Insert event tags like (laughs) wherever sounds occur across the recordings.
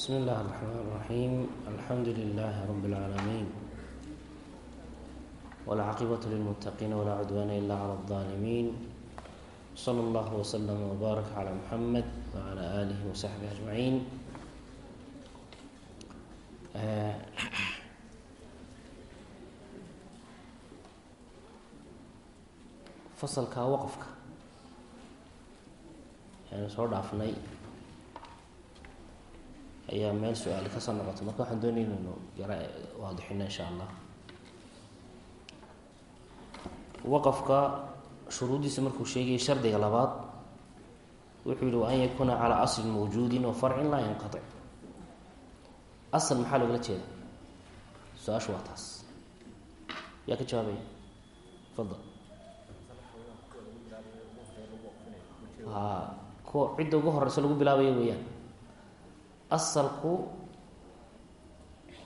بsم الlh الرحmن الرحيم الحمdu لله رب العاalمين والعاaqبة للمتقين ولا عدوان إلا على الظالمين صلى الله وسلم وbارك على محمد وعلى آله وصحبه أجمعين faslka wqfka aynu soo dhaafnay ayaa meel su'aali ka soo noqotay marka waxaan doonaya inaynu yara waadixino insha allah. Waqafka shuruuddiisa markuu sheegayay shardiga labaad wuxuu yihi wa an yakuuna calaa aslin mawjuudin wa farcin laa yanqatic asal maxaa loogala jeeda su'aashu waa taas. Yaa ka jawaabaya fadal ha kuwa cidda ugu horeysa lagu bilaabayo weeyaan asalku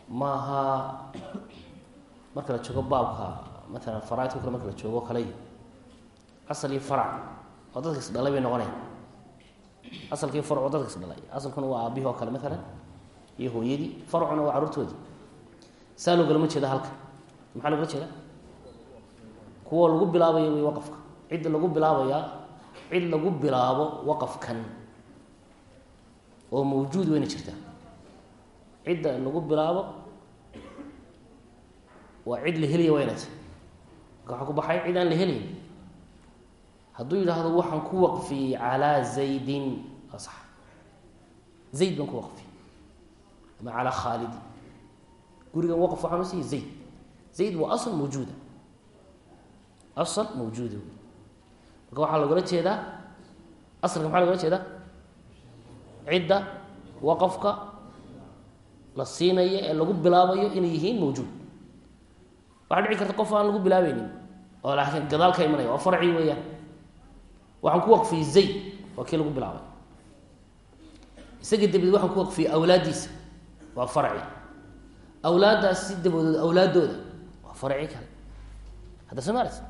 maaha marka la joogo baabka matalan faraaidka kale marka la joogo kaley asal iyo farac oo dadka is dhalay bay noqonaya asalkii farc oo dadka is asalkuna waa aabihii oo kale matalan iyo hooyadii. Farcuna waa carruurtoodii saa loogalama jeeda halka maxaa loogala jeeda kuwa lagu bilaabayo wey waqafka. Cidda lagu bilaabayaa cid lagu bilaabo waqafkan oo mawjuud weyna jirtaa cidda lagu bilaabo waa cid la helaya tahy marka waxaa ku baxay cid aan la helayn hadduu yidhaahdo waxaan ku waqfiyey calaa zaydin waa sax. Zayd baan ku waqfiyey ama calaa khaalidi. Gurigan waqf waxaan u siiyey zayd. Zayd waa asl mawjuuda asal mawjuuda marka waxaa logala jeedaa asalka maxaa logala jeedaa cidda waqafka la siinayo ee lagu bilaabayo inay yihiin mawjuud. Waxaa dhici karta qof aan lagu bilaabeynin oo laakiin gadaal ka imanaya waa farci weeyaan. Waxaan ku waqfiyey zayd waa kii lagu bilaabay. Isaga dabadeed waxaan ku waqfiyey awlaaddiisa waa farci. Awlaaddaas si dabadood awlaaddooda waa farci kale. Hadda soo maaraysa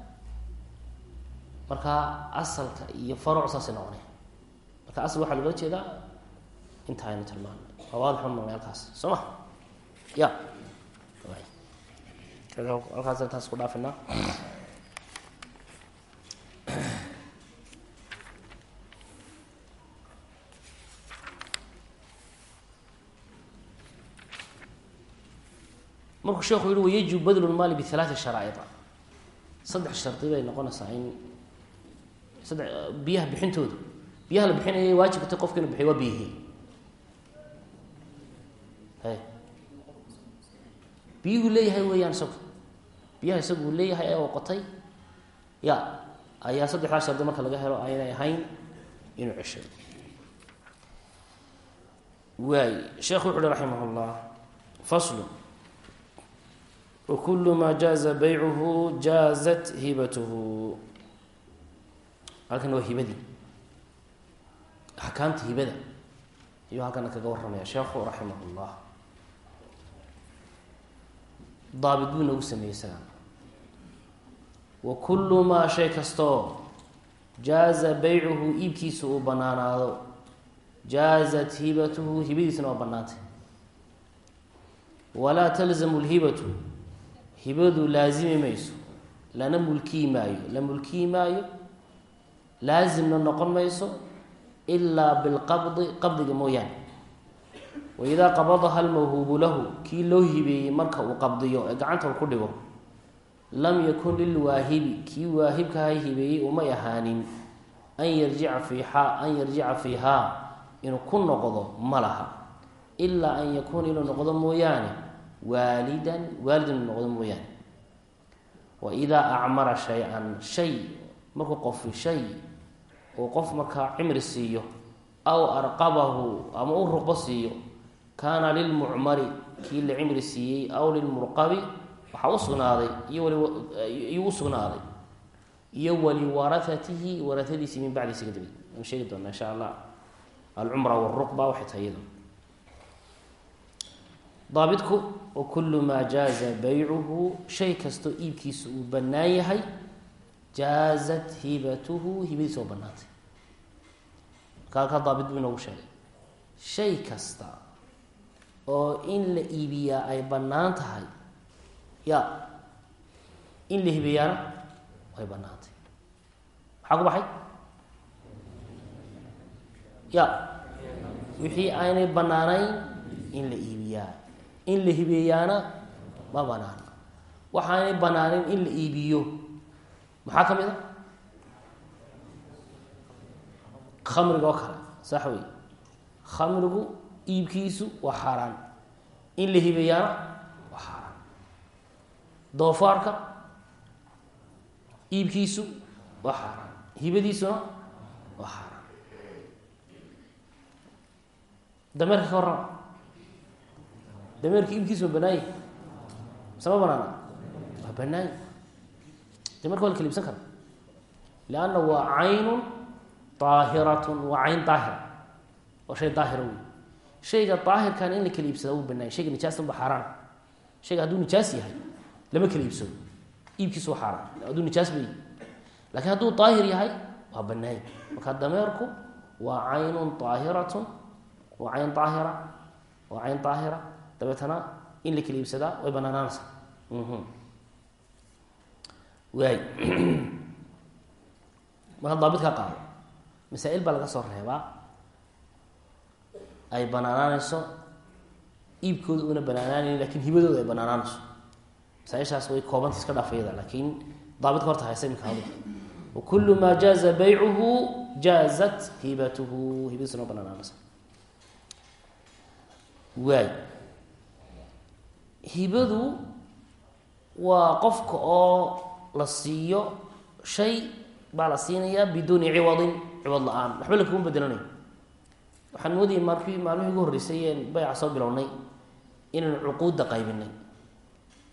marka asalka iyo faruc saasay noqonaya marka asal waxaa logala jeedaa inta aynu tilmaanay waa waadixun magaalkaas soo ma? Ya. Halkaas intaas ku dhaafinaa markuu sheekhu yihi wayajib badlu lmaali bialaati sharaaida saddex shardi bay noqonaysaa in saddex biyaha bixintoodu. Biyaha la bixinaya waajibkata qofka inu bixiy waa biyihii biyuhu leeyahay weeyaan isagu biyaha isagu uu leeyahay ee oqotay ya ayaa saddexdaa shardi marka laga helo aynay ahayn inuu ceshay waay sheekhu wuxu uhi raximah llah faslu. Wkul ma jaaza baycuhu jaazat hibatuhu. Halkan waa hibadii axkaamta hibada. Ayuu halkana kaga warramaya sheekhu raximah daabit buu noogu sameeyey isaga wa kullu maa shay kastoo jaaza baycuhu iibkiisa uu banaanaado. Jaazat hibatuhu hibadiisuna waa banaantay walaa talzamu lhibatu hibadu laazimi mayso lana mulkiyi maayo. La mulkiyi maayo laazimna noqon mayso ilaa bilqabdi qabdiga mooyaane waidaa qabadaha almawhuubu lahu kii loo hibeeyey marka uu qabdiyo ee gacanta ku dhigo. lam yakun lilwaahibi kii waahibkaha hibeeyey umay ahaanin an yarjica fiihaa an yarjica fiihaa inuu ku noqdo ma laha ilaa an yakuuna inuu noqdo mooyaane waalidan waalid inuu noqdo mooyaane wa idaa acmara shay-an shay markuu qofi shay uu qof markaa cimri siiyo aw arqabahu ama u ruqbo siiyo kaana lilmucmari kii la cimri siiyey aw lilmurqabi waxaa u sugnaaday iyo wiyuu u sugnaaday. Iyo waliwarahatihi warahadiisii min bacdiisi kadib aan sheegi doonaa insha allah alcumra wاruqba waxay tahay iyado daabitku wakulu maa jaaza baycuhu shay kastoo iibkiisa uu bannaan yahay jaazat hibatuhu hibadiisa oo banaantay markaa ka daabit buu inoogu sheegay. Shay kasta oo in la iibiyaa ay bannaan tahay. Ya. In la hibeeyaana way bannaantay maxaa ku baxay? Ya. Wixii aynay bannaanayn in la iibiyaa. In la hibeeyaana ma banaana waxaanay bannaaneyn in la iibiyo. Maxaa ka mid a khamriga oo kale. Sax wey khamrigu iibkiisu waa xaaraan. In la hibeeyaana waa xaaraan. Doofaarka iibkiisu waa xaaraan. Hibadiisuna waa xaaraan. Dameerka ka warrama. Dameerka iibkiisu ma banaanya sama banaana. Waa banaanya dameerka waa la kala iibsan kara lianna waa caynun daahiratun waa cayn daahira waa shay shayga daahirkan in la kala iibsada wuu banaanya shayga nijaasta ba xaaraan. Shayga hadduu nijaas yahay lama kala iibsado iibkiisu waa xaaraan. Hadduu nijaas ba yahy lakiin hadduu daahir yahay waa banaanya marka dameerku waa caynun daahiratun waa cayn daahira waa cayn daahira dabeetana in la kala iibsadaa way banaanaanaysaa. Waay (clears throat) marka daabit qaado masaa-il baa laga soo reebaa ay banaanaanayso iibkooda una banaanaanayn laakiin hibadooda ay banaanaanayso masaaishaas way koobanta iska dhaafayada laakiin daabitka horta haysa iminka hadu wakulu maa jaaza baycuhu jaazat hibatuhu. Hibadiisuna wa banaanaanaysa waay. Hibadu waa qofka oo la siiyo shay baa la siinayaa biduuni ciwadin ciwad la'aan. Waxba lakuma bedelanayo waxaan moodayay maalkii maalmihii ugu horreysay een bayca soo bilownay inaynu cuquudda qaybinay.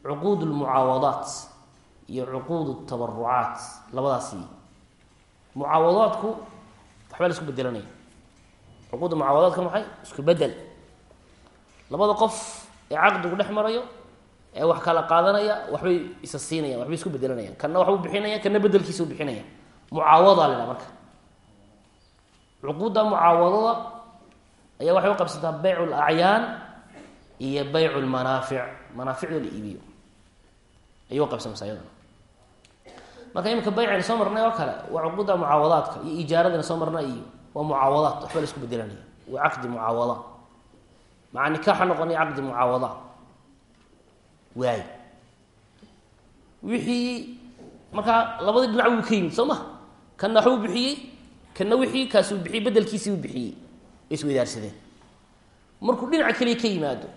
Cuquud lmucaawadaat iyo cuquud tabarucaat labadaasi. Mucaawadaadku waxbaa la isku bedelanaya cuquudda mucaawadaadka maxay? Isku bedel labada qof ee caqdigu dhex marayo ee wax kala qaadanaya waxbay isa siinayaan waxbay isku bedelanayaan kana waxbuu bixinaya kana bedelkiisa u bixinaya. Mucaawada la marka. Cuquudda mucaawadada ayaa waxay u qabsataa baycu lacyaan iyo baycu lmanaafic manaaficda la iibiyo. Qabsamaysa ayadana marka iminka baycayna soo marnay oo kale waa cuquudda mucaawadaadka iyo ijaaradana soo marnay iyo waa mucaawadaat waxba la isku bedelanaya waa caqdi mucaawada. Maca nikaaxa noqonay caqdi mucaawada. Waay. Wixii markaa labadii dhinac wuu ka yimid soo ma? Kanna waxbuu bixiyey kanna wixii kaasuu bixiyey bedelkiisii uu bixiyey isweydaarsadeen markuu dhinaca keliya ka yimaado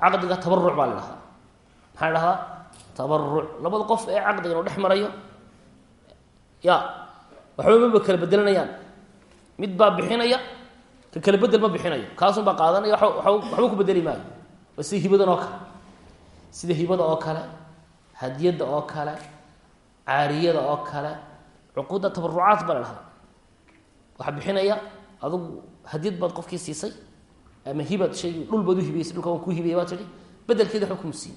caqdiga tabaruc baa la dhahdaa maxaa la dhahdaa tabaruc labada qof ee caqdigan u dhex marayo ya waxba kala bedelanayaan. Mid baa bixinaya ka kala bedel ma bixinayo. Kaasun baa qaadanaya waxba ku bedeli maayo. Waa sida hibadan oo kale. Sida hibada oo kale hadiyadda oo kale caariyada oo kale cuquudda tabarucaat baa la dhahdaa waxaa bixinaya adugu hadiyad baad qofkii siisay ama hibaad shaygii dhul baad u hibaysay dhulka waan ku hibaya baad tidhi bedelkeeda waxba kuma siin.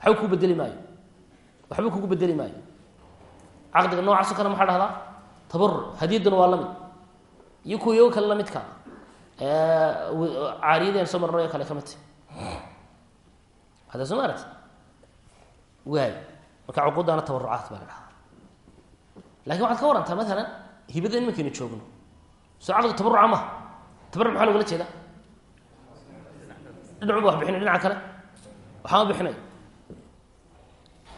Waxba kuu bedeli maayo. Waxba kugu bedeli maayo. Caqdiga noocaasoo kale maxaa dhahdaa? Tabaruc hadiyadduna waa la mid. Iyo kuwa iyago kale lamidka. Caariyadeen soo marnayo kale ka mid tahy hadda soo ma aragti waay marka cuquuddaana tabarucaat baa la dhahdaa. Lakin waxaad ka warantaa maalan hibada imankaynu joogno caqdi tabaruca maha tabaruc maxaa logala jeeda dhinacun ba wax bixinay dhinaca kale. Waxaama bixinay.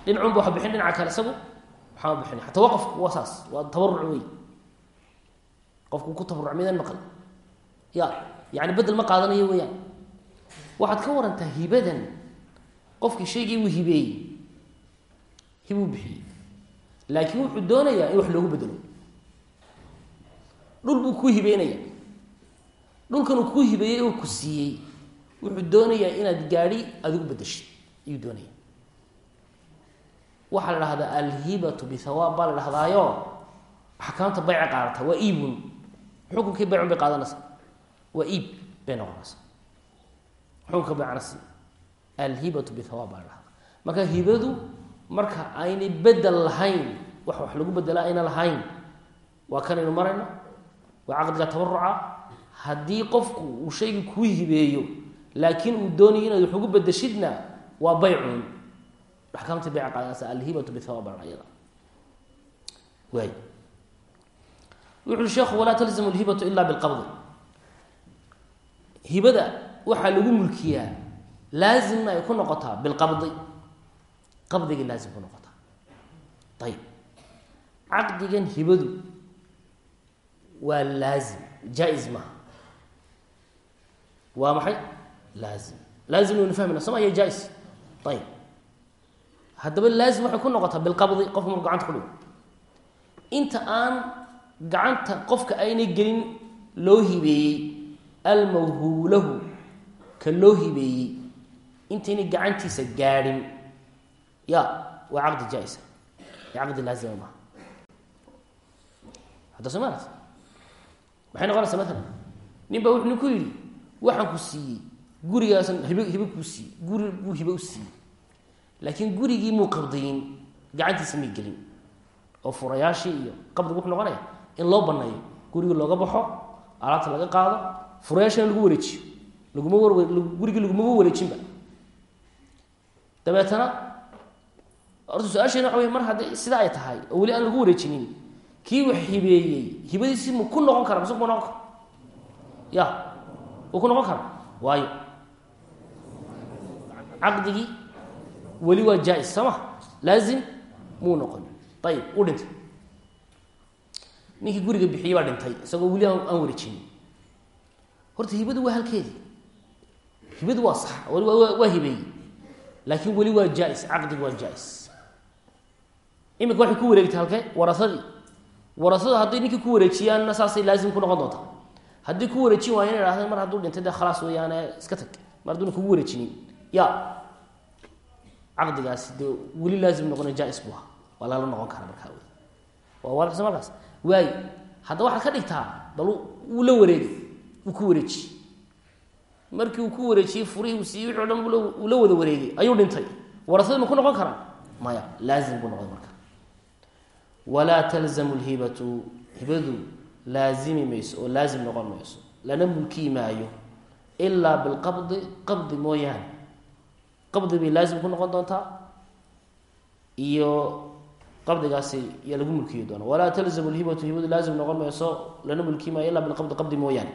Dhinacun ba wax bixin dhinaca kale. Isagu waxaama bixinay. Xataa waqafku waa saas. Waa tabaruc wey qofku ku tabaruc midaan maqal ya yani bedel ma qaadanayo weyaan waxaad ka warantaa hibadan. Qofkii shaygii uu hibeeyey. Hibuu bixiyey. Laakiin wuxuu doonayaa in wax loogu bedelo dhul buu ku hibeynaya. Dhulkanuu ku hibeeyey oo ku siiyey. Wuxuu doonayaa inaad gaadhi adigu bedeshid ayuu doonaya waxaa la dhahdaa alhibatu bihawaab baa la dhahdaayo. Axkaamta bayca qaadata waa iibun xukunkii baycun bay qaadanaysaa waa iib bay noqonaysaa xukunka baycana si alhibatu bihawaab baa la dhahdaa. Marka hibadu marka aynay bedel lahayn wax wax lagu bedela ayna lahayn waa kanaynu marayno waa caqdiga tabaruca haddii qofku uu shayga kuu hibeeyo laakiin uu doonayo inaad wax ugu bedeshidna waa baycun. Axkaamta bayca qaadanaysa alhibatu bithawab ayada waay. Wuxu uhi sheekhu walaa talzamu lhibatu ila bilqabdi. Hibada waxaa lagu mulkiyaa laazimna ay ku noqotaa bilqabdi. Qabdigay laazim ku noqotaa waa laazim jaa-is maaha waa maxay? Laazim. Laazim waynu fahmayna soma ya jaa-is ayib haddaba laazim waxay ku noqotaa bilqabdi qofka marku gacanta ku dhigo inta aan gacanta qofka aynay gelin loo hibeeyey almawhubu lahu ka loo hibeeyey intaynay gacantiisa gaadhin ya waa maxay noqonaysaa maalan nin baa wuxuu ku yidhi waxaan ku siiyey. Gurigaasan hibe hibe kuu siiyey. Guri buu hibe u siiyey. Laakiin gurigii muu qabdayin gacantiisa may gelin. Oo furayaashii iyo qabdigu wuxuu noqonaya in loo baneeyo gurigii looga baxo alaabta laga qaado furayaashina lagu wareejiyo. Laguma gurigii lagumaba wareejinba. Dabeetana horta su'aasheena waxa wey mar haddii sida ay tahay oo weli aan lagu wareejinin kii wax hibeeyey hibadiisi mu ku noqon kara mase kuma noqon karo? Ya wuu ku noqon kara waayo. Caqdigii weli waa jaa-is soo ma laazim muu noqon. Ayib uu dhintay. Ninkii guriga bixiyey baa dhintay isagoo weli aan wareejinin horta hibadu waa halkeedii. Hibadu waa sax weli waa hibeeyey. Laakiin weli waa jaa-is caqdigi waa jaa-is. Iminka waxay ku wareegtay halkee? Warasadii warasada hadday ninkii ku wareejiyaanna saasay laazim ku noqon doontaa haddii ku wareejin waayo ina hahdeen mar hadduu dhintay dee khalaas weeyaane iska tag. Mar hadduuna kugu wareejinin ya caqdigaasi dee weli laazim noqona jaa-is ahaa. Waa lala noqon karaa markaa. Wey waa waadixsa markaas. Waayo hadda waxaad ka dhigtaa bal uu la wareegay uu ku wareejiyey markii uu ku wareejiyey furihii uu siiyey wixi dhan uu la wada wareegay. Ayuu dhintay. Warasada ma ku noqon karaa maya laazim buu noqday marka walaa talzamu lhibatu hibadu laazimi mayso oo laazim noqon mayso lana mulkii maayo ilaa bilqabdi qabdi mooyaane. Qabdi bay laazim ku noqon doontaa iyo qabdigaasi yaa lagu mulkiyi doona walaa talzamu lhibatu hibadu laazim noqon mayso lana mulkii maayo ilaa bilqabdi qabdi mooyaane.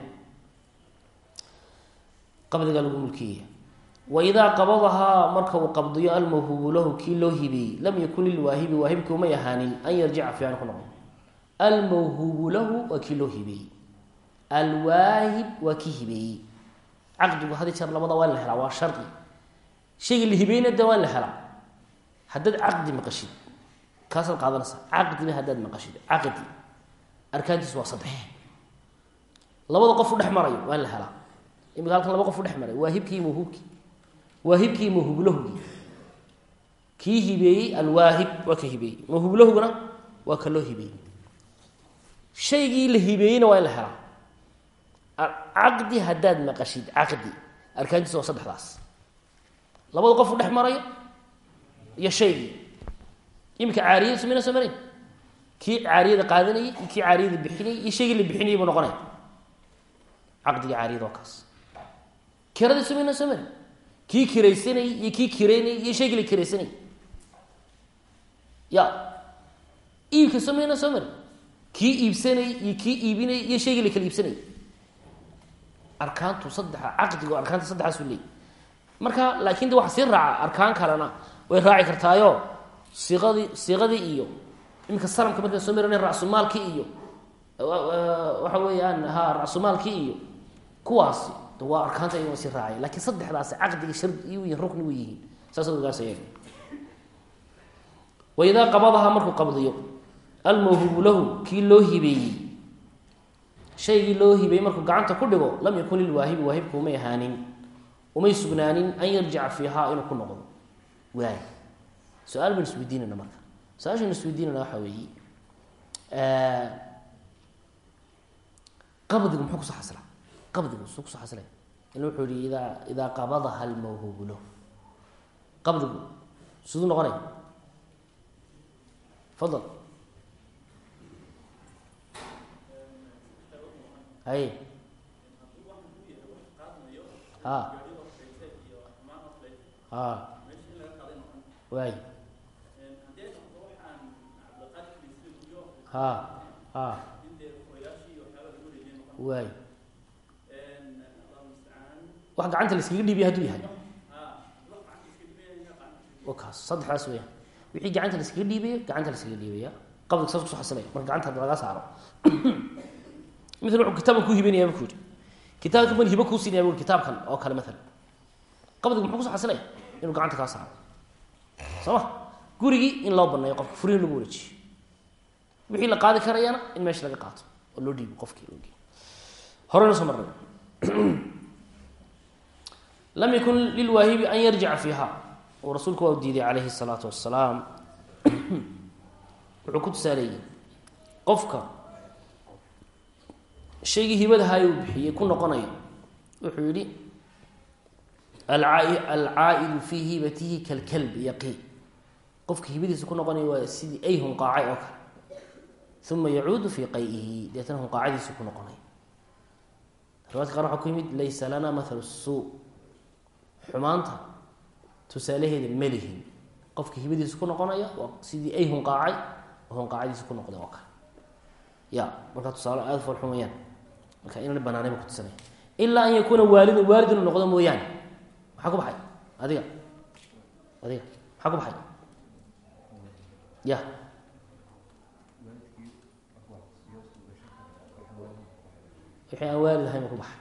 Qabdigaa lagu mulkiyaya waidaa qabadahaa marka uu qabdiyo almawhubu lahu kii loo hibeeyey lam yakun lilwaahibi waahibkii umay ahaanin an yarjica fiican ku noqdo almawhubu lahu waa kii loo hibeeyey alwaahib waa kii hibeeyey caqdigu hadi jeer labada waa la helaa waa shardi shayga la hibeeyna de waa la helaa haddaad caqdi maqashid kaasaad qaadanaysaa caqdiba haddaad maqashid caqdi arkaantiisu waa saddex labada qof u dhex marayo waa la helaa imika halkan laba qof u dhex maray waahibkii mawhuubkii waahibkii mawhublahugii kii hibeeyey alwaahib waa ka hibeeyey. Mawhublahuguna waa ka loo hibeeyey. Shaygii la hibeeyeyna waa in la helaa. Caqdi haddaad maqashid caqdi. Arkaantiisa waa saddexdaas. Labada qof u dhex marayo iyo shaygii. Iminka caariyada samayna soo marayn kii caariyada qaadanayay iyo kii caariyada bixinayay iyo shaygii la bixinayay buu noqonaya caqdiga caariyada waa kaas. Kirada samayna soo marayn kii kiraysanayay iyo kii kireynayay iyo shaygii la kiraysanayay ya iibka samayna soo mari. Kii iibsanayay iyo kii iibinayay iyo shaygii la kala iibsanayay arkaantu saddexa caqdigu arkaanta saddexaasu leeyay marka laakin de waxa sii raaca arkaan kalena way raaci kartaayo. Siiqadii siiqadii iyo iminka salamka markaan soo marana racsumaalkii iyo waxa weeyaan ha racsumaalkii iyo kuwaasi waa arkaanta iyaga sii raacay lakiin saddexdaasi caqdiga shardi iyo rukni way yihiin saas ogaas waidaa qabadaha markuu qabdiyo almawhubu lahu kii loo hibeeyey. Shaygii loo hibeeyey markuu gacanta ku dhigo lam yakun lilwaahibi waahibku umay ahaanin. Umay sugnaanin an yarjica fiihaa inuu ku noqdo. Waay. Su'aal baynu isweydiinayna marka. Su'aashaynu isweydiinayna waxaa weeye qabdigu muxuu xasila qabdigu suu ku soo xasilay ila wuxuu yihi idaa idaa qabadaha almawhubu lahu qabdigu siduu noqonaya fadal. Hay. Ha a waay ha ha waay wax gacanta la iskaga dhiibaya haduu yahay. Kaas saddexdaas weyaan wixii gacanta la iskaga dhiibayo gacanta la iskaga dhiibaya qabdiga saas kuso xasilaya gacanta laga saaro. (clears throat) Mil wuxuu kitaaban ku hibanaya markuu yihi kitaabka man hibo kuu siinaya bu kitaabkan oo kale maalan qabdiga muxuu kuso xasilaya gacanta kaa saaro. Soo ma? In loo baneeyo qofka furiin lagu wareejiyo. Wixii la qaadi karayana in meesha laga qaato oo loo dhiibo qofkii horena soo (clears throat) lam yakun lilwaahibi an yarjica fiiha uu rasuulku waa u diiday calayhi الsalaatu wasalaam wuxuu ku tusaaleeyey qofka shaygii hibadahay uu bixiyey ku noqonayo. Wuxuu yihi alcaa'idu fii hibatihi kalkalbi yaqi. Qofka hibadiisa ku noqonaya waa sidii ay hunqaacay oo kale. Uma yacuudu fii qayihi deetana hunqaacadiisu ku xumaanta tusaalaheeda melihin qofka hibadiisa ku noqonaya waa sidii ay hunqaacay hunqaacadiisa ku noqday oo kale ya markaa tusaale aada foolxun weyaan marka inaan banaanayba kutusanaya ilaa an yakuuna waalidan waalid inuu noqdo mooyaane. Maxaa ku baxay? Adiga. Adiga. Maxaa ku baxay? Ya. Wixii aan waalid ahayn ba ku baxay.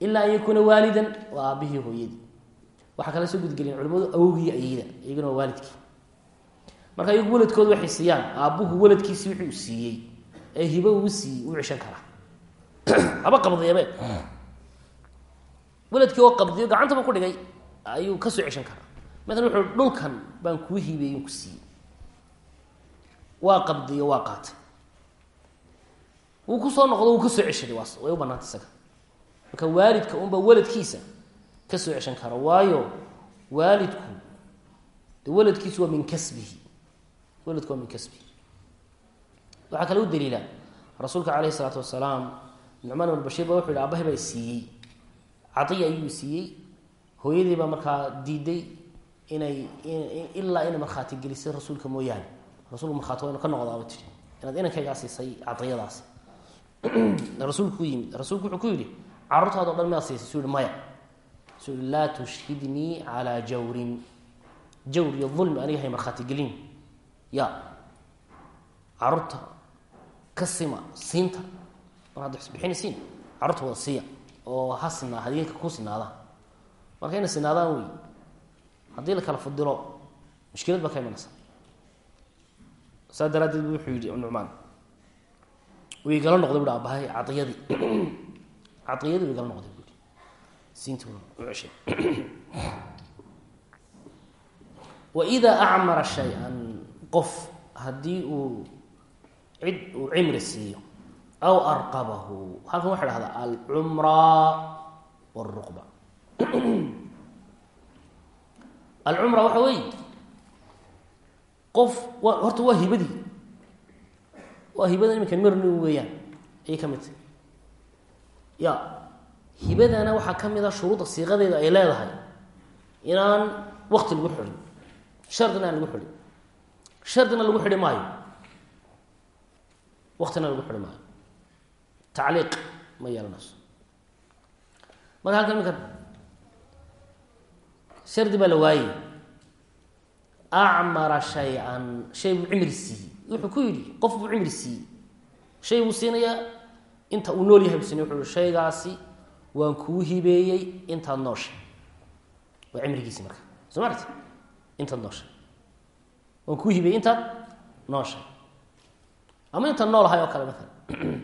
Ilaa an yakuuna waalidan waa aabihii hooyadii waxaa kala soo gudgeliyeen culimadu awogii ayida iyaguna waa waalidkii. Marka iyagu waladkooda waxay siiyaan aabbuhu waladkiisi wixii uu ee hibo uu siiyey uu ceshan karaa. (clears throat) Haba qabdiyabe waladkii oo qabdiyo gacantaba ku dhigay ayuu ka soo ceshan karaa. Maalan wuxuu dhulkan baan kuu hibeeyen ku siiyey. Waa qabdiyo waa qaatay. Wuu ku soo noqdo wuu ka soo ceshaday waas way u banaanta isaga. Marka waalidka unba waladkiisa ka soo ceshan kara waayo waalidku de waladkiisu waa min kasbihi. Waladku waa min kasbihi. Waxaa kale u daliila rasuulka caleyhi isalaatu wasalaam nucmaan ibn bashiir ba wuxu yhi abahay baa siiyey. Cadiya ayuu siiyey. Hooyadii baa markaa diiday inay ilaa inay markhaati gelisay rasuulka mooyaane. Rasulku markhaati waa inu ka noqdaaba tii inaad inankaygaa siisay cadiyadaas. (clears throat) Rasuulku ku yimid rasuulku wuxuu ku yidhi carruurtaado dhan miyaad siisay. Suu yihi maya. yihi laa tushhidnii calaa jawrin. Jawr iyo dulmi aniga hay markhaati gelin. Ya. Carruurta ka sima siinta. Mar hadda isbixinaysiin carruurta wada siiya oo ha sinaa hadinka ku sinaadaan marka inay sinaadaan wey haddii la kala fadilo mushkilad baa ka imanaysa. Saa daraaddeed bu wuxuu yihi nucmaan igala noqday bu abahay cadiyadii cadiyadii (clears throat) u igala noqday bu i siintii u ceshay waidaa acmara shay-an qof haddii uu cid uu cimri siiyo aw arqabahu halkan waxa dhahdaa alcumra wاlruqba alcumra waxa weeye qof wa horta waa hibadii. Waa hibada iminka mirni weeyaan. Ayay ka mid tahay. Ya hibadana waxaa ka mid a shuruudda siiqadeeda ay leedahay inaan wakti lagu xidhin shardina aan lagu xidhin. Shardina lagu xidhi maayo. Waktina lagu xidhi maayo. Tacliiq ma yeelanayso. Marka halkan iminka shardi baa la waayey. Acmara shay-an shay buu cimri siiyey. Wuxuu ku yidhi qof buu cimri siiyey. Shay buu siinayaa inta uu nool yahay buu siinay wuxuu hi shaygaasi waan kuu hibeeyey intaad nooshay waa cimrigiisi marka. Soo ma arti intaad nooshay waan kuu hibeeyey intaad nooshay ama intaad noolahay oo kale maala (clears throat)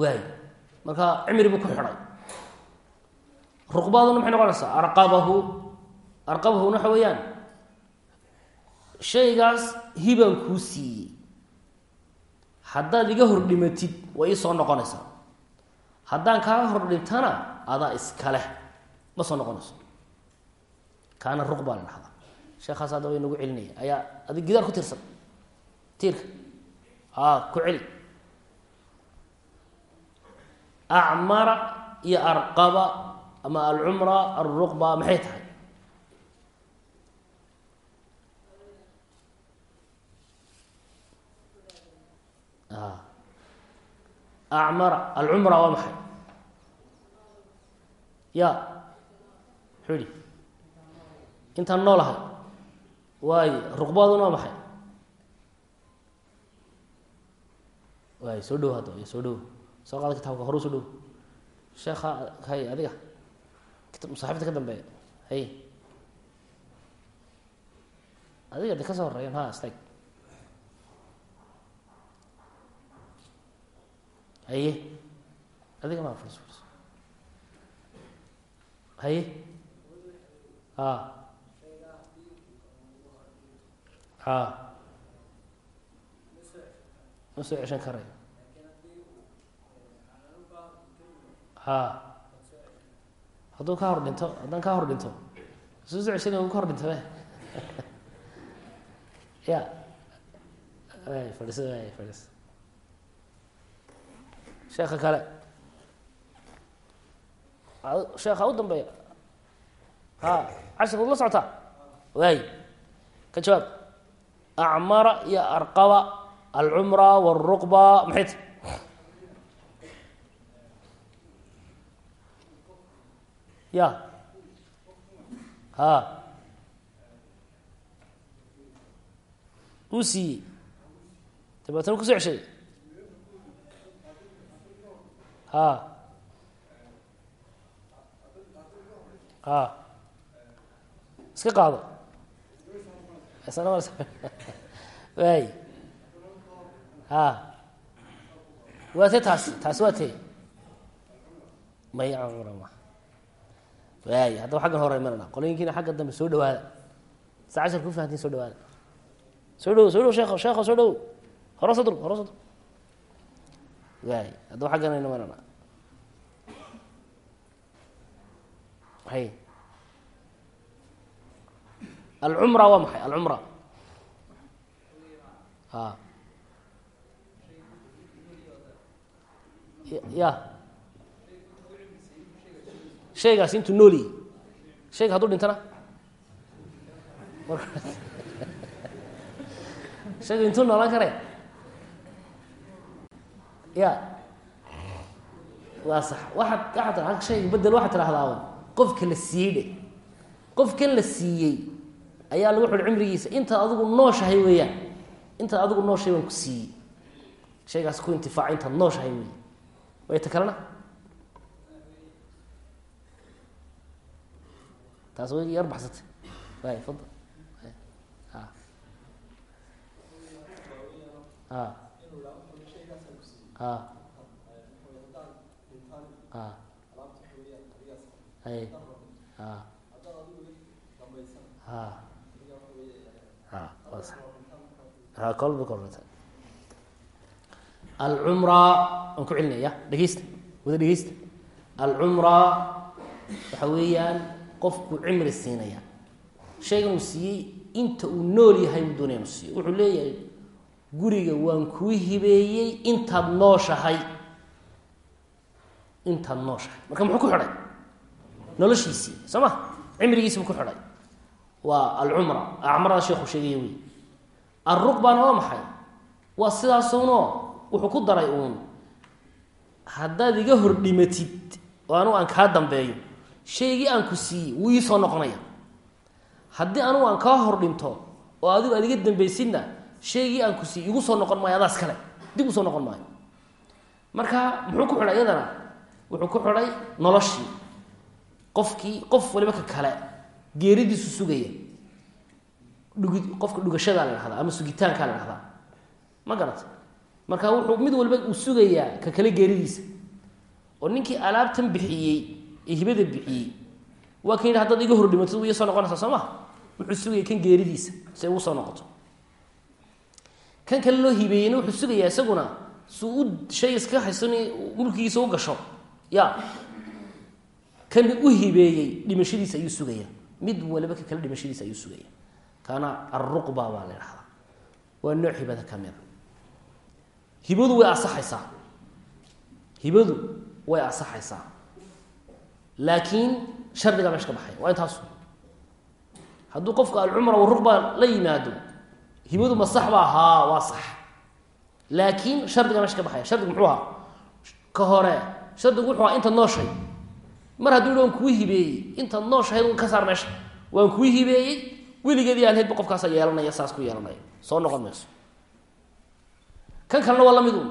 waay marka cimri buu ku xidhay ruqbaaduna maxay noqonaysaa? Arqabahu. Arqabahuna waxa weeyaan shaygaas hibaan kuu siiyey. Haddaad iga hor dhimatid way ii soo noqonaysaa haddaan kaaga hor dhintana adaa iskale ma soo noqonayso. Kaana ruq baa la dhahdaa. Sheekhaas hadda way nagu celinaya ayaa adi gidaar ku tirsan. Tiirka. A ku celi. Acmara iyo arqaba ama alcumra alruqba maxay tahay? A acmara alcumra waa maxay ya muxuu yihi intaan noolahay waayo ruqbaaduna waa maxay waay soo dhow hadda soo dhow soo qaada kitaabka horu soo dhow sheekha hay adiga masaaxibta ka dambeeya hay adiga de ka soo horeeyan ha haye. Adiga ma furs furs haye. A a ma soo ceshan karayo ha. Hadduu ka hor dhinto haddaan ka hor dhinto. Soo soo ceshan ka hor dhinto (laughs) ya. Ay fadhiso fadhiso sheeka kale. Sheekha u dambeeya. Ha cashirka la socotaa waay ka jawaab. Acmara iyo arqaba alcumra wاlruqba maxay ta ya. Ha. Uu siiyey dabeetana kuso ceshay ha ha iska qaado. Waay (laughs) ha. Waa te taasi taasi waa te may waay haddaba xaggan hore imanana qolooyinkiina xagga dambe soo dhawaada. Sa cashar ku fahantiin soo dhawaada. Soo dhow soo dhow sheeko sheeko soo dhow hore sadr hore sadr waay haddaba xaggan aynu imanana hay alcumra waa maxay? Alcumra a ya shaygaasi intuu nooliyey shayga hadduu dhintana? (laughs) Shayga intuu noolaan kare? Ya. Waa sax. Waxaad waxaad aa shayga bedel waxaad tidhahdaa qofka la siiyey qofkan la siiyey ayaa lagu xuri cimrigiisa intaad adigu nooshahay weeyaan intaad adigu nooshahay waan ku siiyey. Shaygaas ku intifaaca intaad nooshahay wey way ta kalena? Taas way yar baxsatay. Way fadal a a a hay. Alcumra waxa weeyaan qofku cimri siinaya. Shaygan uu siiyey inta uu nool yahay buu doonaya inu siiyo. Wuxuu leeyahay guriga waan kuu hibeeyey intaad nooshahay intaad nooshahay marka muxuu ku xidhay noloshiisii soo ma? Cimrigiisi buu ku xidhay. Waa alcumra. Acmarada sheekhu sheegaya wey alruqbana waa maxay? Waa sidaasuunoo wuxuu ku daray uun. Haddaad iga hor dhimatid oo anugu aan kaa dambeeyo shaygii aan ku siiyey wuu ii soo noqonaya. Haddii anugu aan kaa hor dhinto oo adigu aad iga dambaysidna shaygii aan ku siiyey igu soo noqon maayo adaas kale. Dib u soo noqon maayo. Marka muxuu ku xidhay iyadana? Wuxuu ku xidhay noloshii qofkii qof waliba ka kale geeridiisu sugaya. Dhugi qofka dhugashadaa la dhahdaa ama sugitaankaa la dhahdaa ma garata marka wuxuu mid walba uu sugayaa ka kale geeridiisa. Oo ninkii alaabtan bixiyey ee hibada bixiyey waa kan yidhi hadaad iga hor dhimatid uu iya soo noqonaysaa soo ma? Wuxuu sugaya kan geeridiisa si ugu soo noqoto. Kan kale loo hibeeyeyna wuxuu sugayaa isaguna su u shay iska haysan mulkigiisa u gasho. Ya kan u hibeeyey dhimashadiisa ayuu sugaya. Mid waliba ka kale dhimashadiisa ayuu sugaya. Kaana alruqba baa la dhahdaa waa nooc hibada ka mida hibadu way asaxaysaa. Hibadu way asaxaysaa. Laakiin shardigaa meesha ka baxaya waa intaasu hadduu qofku alcumra waruqba la yimaado hibadu ma sax ba haa waa sax. Laakiin shardiga meesha ka baxaya shardigu muxuu ahaa ka hore shardigu wuxuu ahaa intaad nooshahay mar hadduu waan kuu hibeeyey intaad nooshahayd ka saar meesha waan kuu hibeeyey weligeedii alheedba qofkaasa yeelanaya saas ku yeelanaya. Soo noqon mayso kan kalena waa la mid un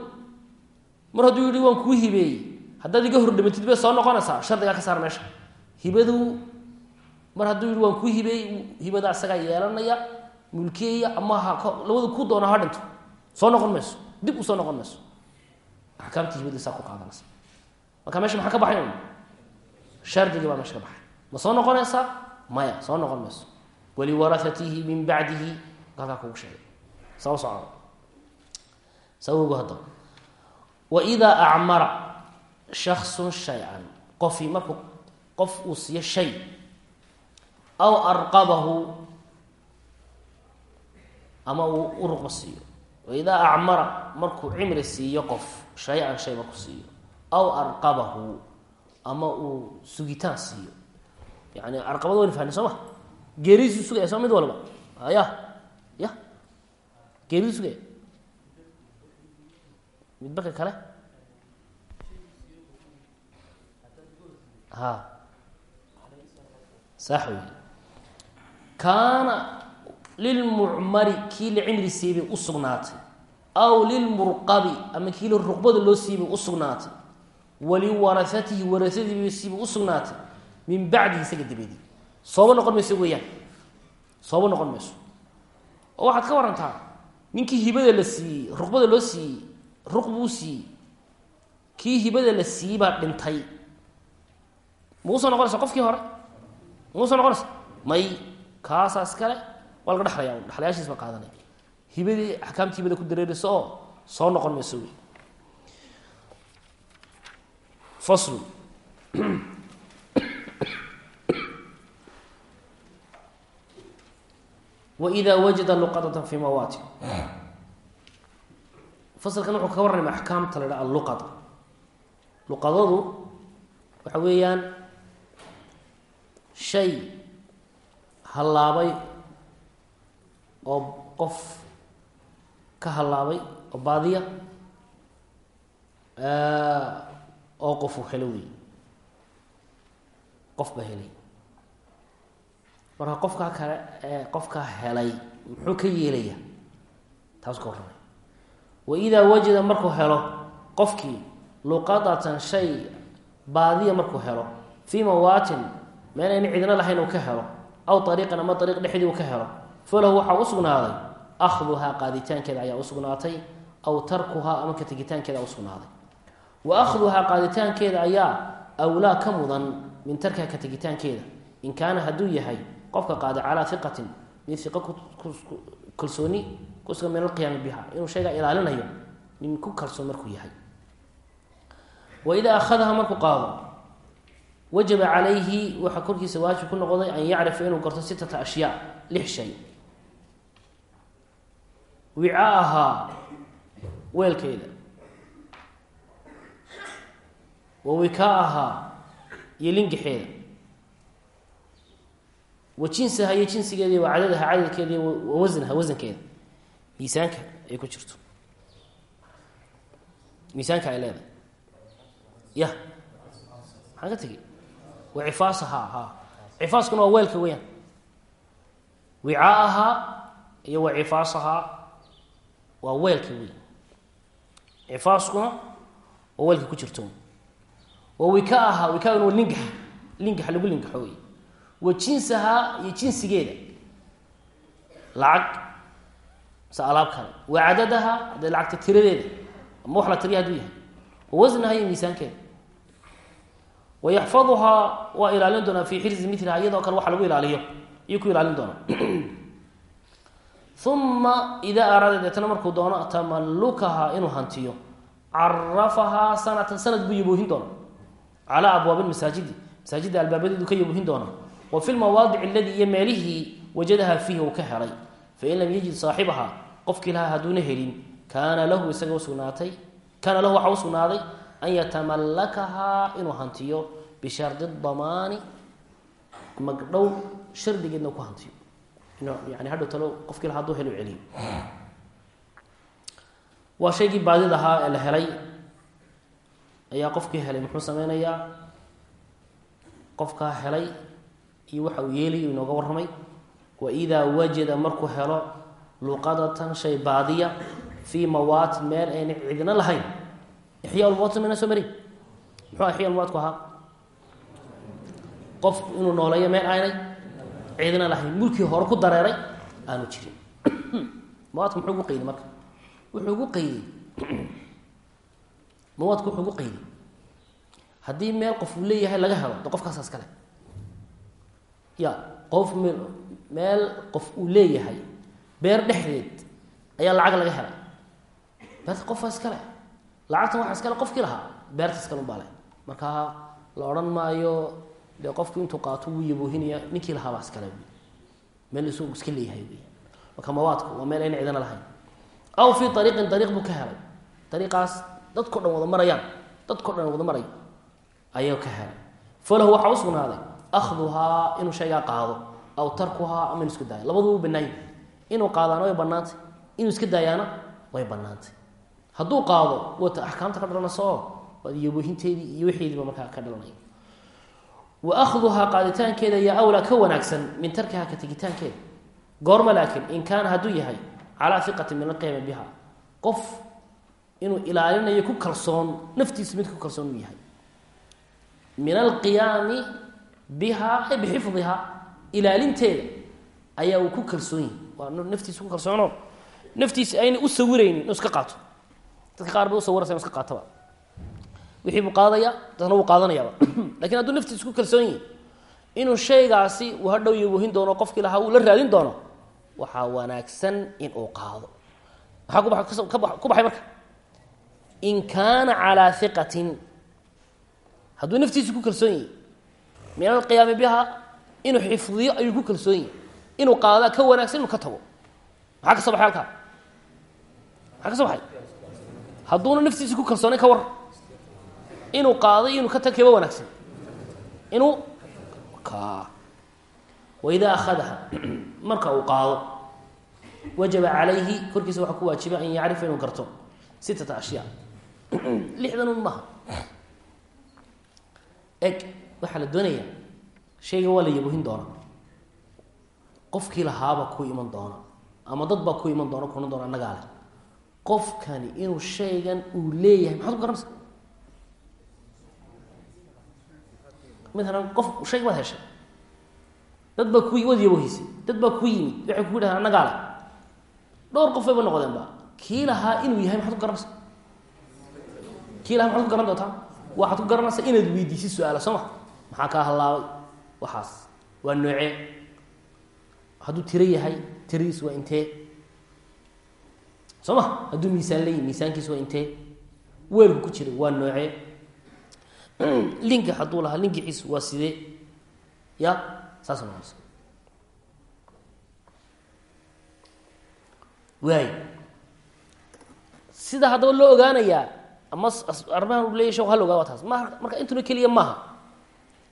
mar hadduu yihi waan kuu hibeeyey. Haddaad iga hordhamatid bay soo noqonaysaa shardigaa ka saar meesha. Hibadu mar hadduu yihi waan kuu hibeeyey hibada isagaa yeelanaya mulkeeya ama ha labadu ku doona ha dhinto. Soo noqon mayso dib u soo noqon mayso axkaamtii hibadii ku qaadanaysa marka meesha maxaa ka baxay shardigii baa meesha ka baxay ma soo noqonaysaa maya soo noqon mayso waliwarahatihi min bacdihi halkaa kugu sheegay saa soco sawogu hadda waidaa acmara shaksun shay-an qofii markuu qof uu siiyo shay aw arqabahu ama uu u ruqba siiyo waidaa acmara markuu cimri siiyo qof shay-an shay markuu siiyo aw arqabahu ama uu sugitaan siiyo. Yani arqabada wayna fahni soo ma? Geeridiisu sugaya soo mid walba. Ya ya. Geeridu sugaya midbaka kale? Ha sax wey kaana lilmucmari kii la cimri siibay u sugnaatay. Aw lilmurqabi ama kii la ruqbada loo siibay u sugnaatay waliwarahatihi warasadiisiibay u sugnaatay. Min bacdihi isaga dabadii sooba noqon mayso weeyaan. Sooba noqon mayso. Oo waxaad ka warantaa ninkii hibada la siiyey ruqbada loo siiyey ruq buu siiyey. Kii hibada la siiyey baa dhintay. Mausoo noqonaysa qofkii hore? Mausoo noqonaysa? May kaasaas kale waa laga dhexlaya dhexlayaashiis baa qaadanaya hibadii hibada ku dareeraysa oo soo noqon mayso wey faslu wإida wajada luqadata fi mawaati faslkan wuxuu ka warramay axkaamta la dhaha alluqada luqadadu waxa weeyaan shay hallaabay oo qof ka hallaabay oo oo qofu helo wey helay. Marka qofkaa kale ee qofkaa helay muxuu ka yeelaya taas ka warramay waidaa wajada markuu helo qofkii luqadatan shay baadiya markuu helo fii mawaatin meel ayna cidina lahayn uu ka helo aw ariiqan ama ariiq dhexdii uu ka helo falahu waxaa u sugnaaday akhduhaa qaaditaankeeda ayaa u sugnaatay aw tarkuhaa ama ka tegitaankeeda u sugnaaday wa akhduhaa qaaditaankeeda ayaa awlaa ka mudan min tarkiha ka tegitaankeeda in kaana hadduu yahay qofka qaada calaa iqatin mid iqa kalsooni kusugan min alqiyaami biha inuu shaygaa ilaalinayo nin ku kalsoon markuu yahay wa idaa akhadaha markuu qaado wajaba calayhi waxaa korkiisa waajib ku noqday an yacrifa inuu garto sitata ashyaa lix shay wicaahaa weelkeeda wa wikaahaa iyo lingixeeda. Wa jinsaha iyo jinsigeeda wa cadadaha cadadkeeda wa wasnaha wasankeeda. Miisaanka ay ku jirto. Miisaanka ay leedahay. Ya. Maxaan ka tegey wa cifaasahaa ha. Cifaaskuna waa weelka weyaan wicaahaa iyo wa cifaasahaa waa weelka weyn cifaaskuna waa weelka ku jirto wa wikaahaa wikaaguna waa lingaxa lingaxa lagu lingaxo wey wa jinsahaa iyo jinsigeeda. Lacag mise alaab kale. Wa cadadaha hadday lacagta tiradeeda ama wax la tiriya haduu yahay. Wa wasnaha iyo miisaankeeda. Wa yaxfaduhaa waa ilaalin doonaa fii xirzi miliha iyadoo kale waxa lagu ilaaliyo iyo ku ilaalin doonaa. (clears throat) Uma idaa araada deetana markuu doono tamalukaha inuu hantiyo. Carafahaa sanatan sanad buu yaboohin calaa abwaabi masaajidi masaajidda albaabadeedu ka yaboohin doona wa fi lmawaadici aladii iyo meelihii wajadaha fiihi uu ka helay fain lam yajid saaxibaha qofkii lahaa hadduuna helin kaana lahu isaga usugnaatay kaana lahu waxaa usugnaaday an yatamallakahaa inuu hantiyo bishardi damaani magdhow shardigeedna ku hantiyo yani hadhow talo qofkii lahaa haduu ayaa qofkii helay muxuu sameynayaa qofkaa helay iyo waxa uu yeelayo inooga warramay. Wa idaa wajada markuu helo luqadatan shay baadiya fii mawaatin meel ayna cidina lahayn. Ixyaa mayna soo marin? Muxuu ixya lmawaatku ahaa? Qof inuu nooleeyo meel aanay cidina lahayn mulkii hore ku dareeray aanu jirin. (coughs) Mawaadka muxuu ugu qayday marka? Wuxuu ugu qayday mawaadka wuxuu ugu qayday haddii meel qof uu leeyahay laga helo de qofkaasaas kale. Ya qof m meel qof uu leeyahay beer dhexdeed ayaa lacag laga helay. Beerta qofaa iskale lacagtan waxaa iskale qofkii lahaa beerta iskale unbaa leh. Markaa la odhan maayo dee qofku intuu qaato wuu yaboohinaya ninkii lahaabaa iskale meel isagu iska leeyahay marka mawaadku waa meel ayna cidana lahayn. Aw fii ariiqin ariiq buu ka dadko dhan wada marayaan. Dadko dhan wada maray. Ayuu ka helay. Falahu waxaa u sugnaaday. Akhduhaa inuu shaygaa qaado aw tarkuhaa ama inu isku daayo. Labaduu u banaany inuu qaadaana way banaantay inuu iska daayaana way banaantay hadduu qaado wata axkaamta ka dhalanaysa oo iyo wixiidiiba markaa ka dhalanaya wa qaaditaankeeda ayaa awlaa ka wanaagsan min tarkihaa ka tegitaankeeda. Goorma laakiin in kaana hadduu yahay calaa iqatin min alqiyaami biha qof inuu ilaalinayo ku kalsoon naftiisa mid ku kalsoon uu yahay. Min alqiyaami bihaa ay bixifdihaa ilaalinteeda ayaa uu ku kalsoon yahay. Waa naftiisa ku kalsoono naftiisa ayna u sawiraynin inuu iska qaato. Dadka qaar ba usawiraysa inu iska qaataba wixii buu qaadaya dadna wuu qaadanayaaba laakiin (clears throat) hadduu naftiisa ku kalsoon yahay inuu shaygaasi uu hadhow yabohin doono qofkii lahaa uu la raadin doono waxaa wanaagsan in uu qaado. Maxaa ku baxay marka in kaana calaa iqatin hadduu naftiisa ku kalsoon yahay min alqiyaami biha inuu xifdiyo ayuu ku kalsoon yahay inuu qaadaa ka wanaagsan inuu ka tago. Maxaa ka soo baxay maxaa ka soo baxay? Hadduuna ku kalsoonay ka war. Inuu qaaday inuu ka tag wanaagsan. Inuu ka waidaa akhadaha marka uu qaado wajaba calayhi korkiisa waxaa ku waajiba an yacrifa inuu garto sittata ashyaa lixdan un maaha eg waxaa la doonayaa shayga waa la yabohin doona qofkii lahaaba ku iman doona ama dad baa ku iman doona kuna doona annagaa leh. Qofkani inuu shaygan uu leeyahay maxaad ku garanaysa maalan qof shayga baad heshay. Dad baa ku waad yabohisay dad baa ku yimid waxay kugu dhahaan annagaa leh. Dhowr qof bayba noqdeen ba kii lahaa inuu yahay maxaad ku garanaysa kii lahaa maxaad ku garan doontaa? Waxaad ku garanaysaa inaad weydiisid su'aala soo ma? Maxaa kaa hallaabay waxaas. Waa noocee? Hadduu tiro yahay tiradiis waa intee? Soo ma? Hadduu miisaan leeyahy miisaankiis waa intee? Weelku ku jira waa noocee? (clears throat) Linka hadduu lahaa linkixiis waa sidee? Ya saas noqonaysa waay sida haddaba loo ogaanayaa ama arrimahan u leeyahy shek ha la ogaa waa taas ma marka intuna keliya maaha.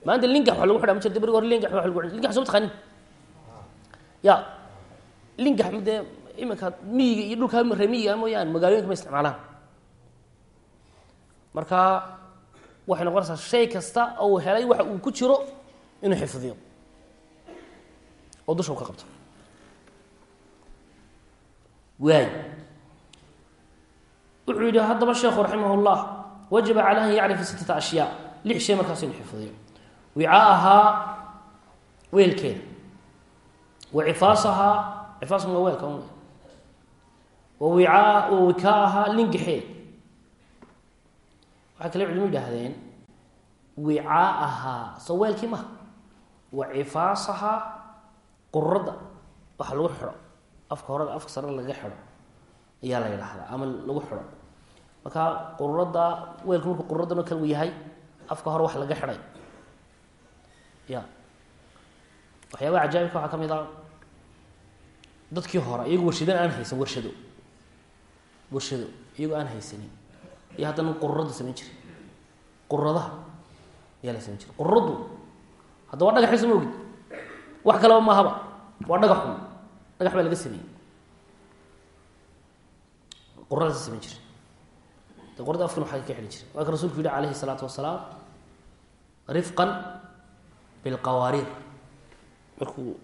Maanta linkax wa lagu xidha ma jirta beriga hore linkax wa lagu linkax soo taqaanin ya linkax dee iminka miyiga iyo dhulkaa ree miyiga mooyaane magaalooyinka ma isticmaalaan. Marka waxay noqonaysaa shay kasta oo uu helay waxa uu ku jiro inuu xifdiyo. Oo dusha u ka qabto. Waay wuxuu yidhi haddaba sheekhu raximah اllah wajaba caleyh an yacrifa sittata ashyaa. lix shay markaas inu xifdiyo wicaahaa weelkeeda. Wa cifaasahaa cifaasku waa weelka un wa wikaahaa lingaxeeda waxay kale culimo yidhaahdeen wicaahaa soo weelkii maha wa cifaasahaa ayaa la yidhaahdaa ama lagu xidho marka qururadda weelku markuu qururaddan kale u yahay afka hore wax laga xidhay ya. Waxyaabaha cajaa'ibka waxaa ka mid ah dadkii hore iyagu warshadan aan haysan warshado. Warshado iyagoo aan haysanin iyo haddana qururadda samayn jiray. Quradaha ayaa la samayn jiray. Qururaddu hadda waa dhagaxiisa ma ogid. Wax kaleba maahaba waa dhagaxun dhagax baa laga sameeyey qurada samayn jira. De qurada afkan waxaa ka xidhi jira. Waa ka rasulku yihi calayhi salaatu wasalaam rifqan bilqawaariir markuu